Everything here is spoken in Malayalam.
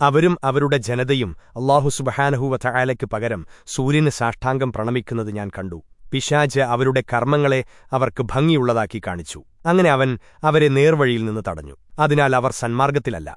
അവരും അവരുടെ ജനതയും അള്ളാഹു സുബഹാനഹുവ ചായാലയ്ക്ക് പകരം സൂര്യന് സാഷ്ടാംഗം പ്രണമിക്കുന്നത് ഞാൻ കണ്ടു. പിശാജ് അവരുടെ കർമ്മങ്ങളെ അവർക്ക് ഭംഗിയുള്ളതാക്കി കാണിച്ചു. അങ്ങനെ അവൻ അവരെ നേർവഴിയിൽ നിന്ന് തടഞ്ഞു. അതിനാൽ അവർ സന്മാർഗത്തിലല്ല